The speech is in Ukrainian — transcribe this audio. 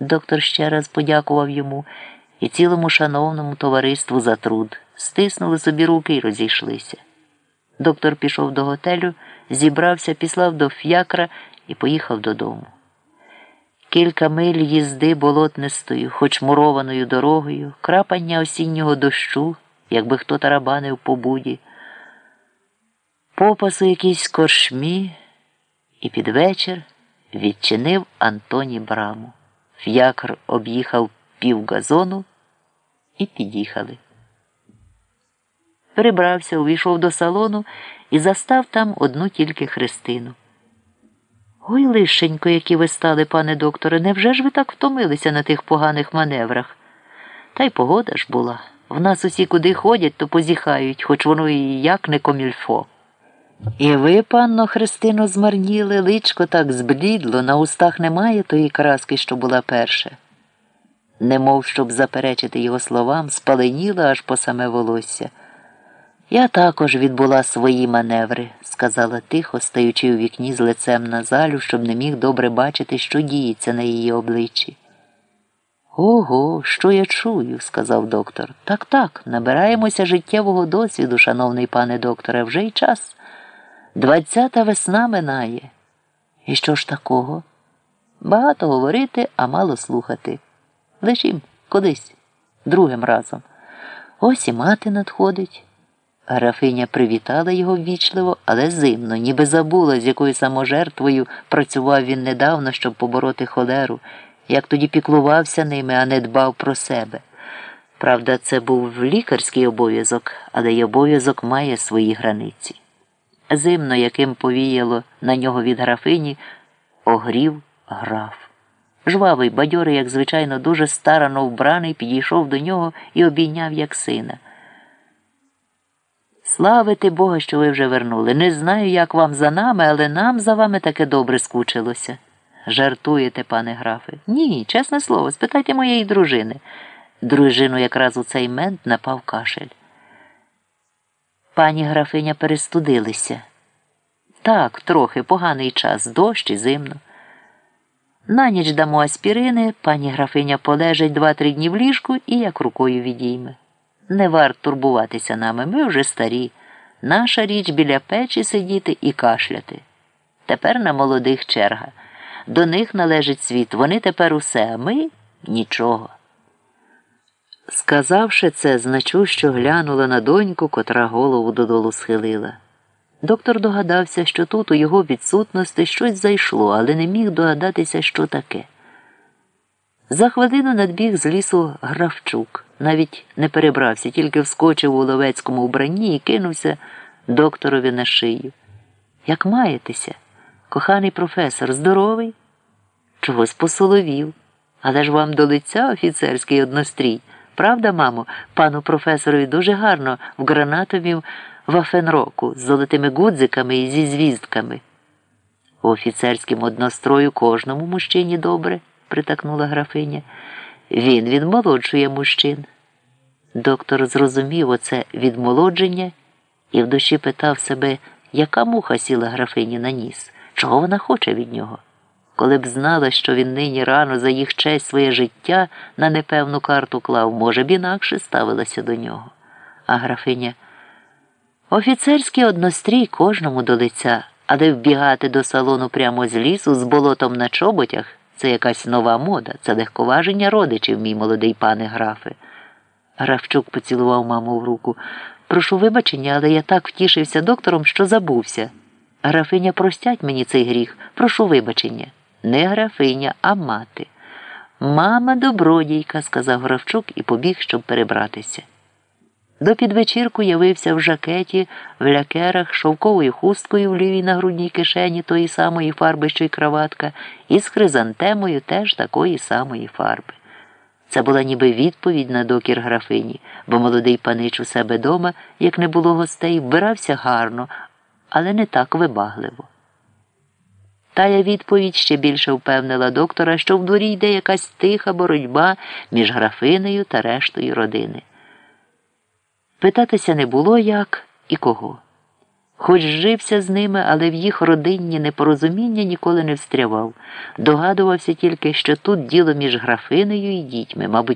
Доктор ще раз подякував йому і цілому шановному товариству за труд, стиснули собі руки і розійшлися. Доктор пішов до готелю, зібрався, післав до ф'якра і поїхав додому. Кілька миль їзди болотнистою, хоч мурованою дорогою, крапання осіннього дощу, якби хто тарабанив по буді, попасу якійсь коршмі, і під вечір відчинив Антоні браму. Ф'якр об'їхав пів газону і під'їхали. Прибрався, увійшов до салону і застав там одну тільки Христину. Ой, лишенько, які ви стали, пане докторе, невже ж ви так втомилися на тих поганих маневрах? Та й погода ж була. В нас усі куди ходять, то позіхають, хоч воно і як не комільфо. І ви, панно Христино, змарніли, личко так зблідло, на устах немає тої краски, що була перша. Немов щоб заперечити його словам, спаленіла аж по саме волосся. Я також відбула свої маневри, сказала тихо, стаючи у вікні з лицем на залю, щоб не міг добре бачити, що діється на її обличчі. Ого, що я чую, сказав доктор. Так, так, набираємося життєвого досвіду, шановний пане докторе, вже й час. Двадцята весна минає. І що ж такого? Багато говорити, а мало слухати. Лишім кудись, другим разом. Ось і мати надходить. Графиня привітала його ввічливо, але зимно, ніби забула, з якою саможертвою працював він недавно, щоб побороти холеру, як тоді піклувався ними, а не дбав про себе. Правда, це був лікарський обов'язок, але й обов'язок має свої границі. Зимно, яким повіяло на нього від графині, огрів граф. Жвавий, бадьорий, як звичайно, дуже старано вбраний, підійшов до нього і обійняв як сина. Славити Бога, що ви вже вернули. Не знаю, як вам за нами, але нам за вами таке добре скучилося. Жартуєте, пане графе? Ні, чесне слово, спитайте моєї дружини. Дружину якраз у цей мент напав кашель. Пані графиня перестудилися. Так, трохи поганий час, дощ і зимно. На ніч дамо аспірини, пані графиня полежить два-три дні в ліжку і як рукою відійме. Не варт турбуватися нами, ми вже старі. Наша річ біля печі сидіти і кашляти. Тепер на молодих черга. До них належить світ. Вони тепер усе, а ми нічого. Сказавши це, значущо глянула на доньку, котра голову додолу схилила. Доктор догадався, що тут у його відсутності щось зайшло, але не міг догадатися, що таке. За хвилину надбіг з лісу Гравчук, навіть не перебрався, тільки вскочив у ловецькому вбранні і кинувся докторові на шию. Як маєтеся, коханий професор, здоровий? Чогось посоловів. Але ж вам до лиця офіцерський однострій. Правда, мамо, пану професорові дуже гарно в гранатовім вафенроку з золотими гудзиками і зі звіздками. У офіцерському однострою кожному мужчині добре, притакнула графиня. Він відмолоджує мужчин. Доктор зрозумів оце відмолодження і в душі питав себе, яка муха сіла графині на ніс, чого вона хоче від нього. Коли б знала, що він нині рано за їх честь своє життя на непевну карту клав, може б інакше ставилася до нього. А графиня офіцерський однострій кожному до лиця, але вбігати до салону прямо з лісу з болотом на чоботях це якась нова мода, це легковаження родичів, мій молодий пане графе. Графчук поцілував маму в руку. Прошу вибачення, але я так втішився доктором, що забувся. Графиня, простять мені цей гріх, прошу вибачення. Не графиня, а мати. Мама добродійка, сказав Гравчук і побіг, щоб перебратися. До підвечірку явився в жакеті, в лякерах, шовковою хусткою в лівій нагрудній кишені тої самої фарби, що й краватка, і з хризантемою теж такої самої фарби. Це була ніби відповідь на докір графині, бо молодий панич у себе дома, як не було гостей, вбирався гарно, але не так вибагливо. Тая відповідь ще більше впевнила доктора, що в дворі йде якась тиха боротьба між графинею та рештою родини. Питатися не було як і кого. Хоч жився з ними, але в їх родинні непорозуміння ніколи не встрявав. Догадувався тільки, що тут діло між графинею і дітьми, мабуть.